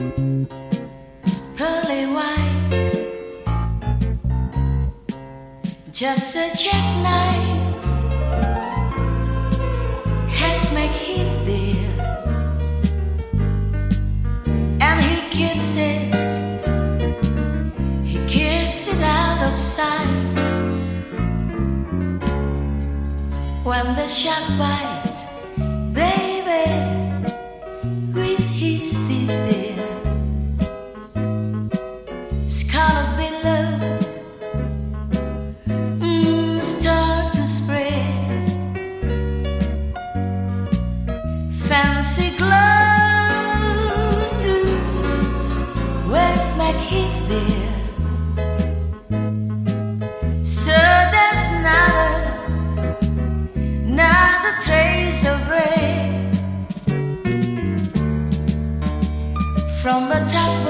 Pearly white, just a jackknife has made him there, and he keeps it, he keeps it out of sight. When the shark bites. of rain from the top.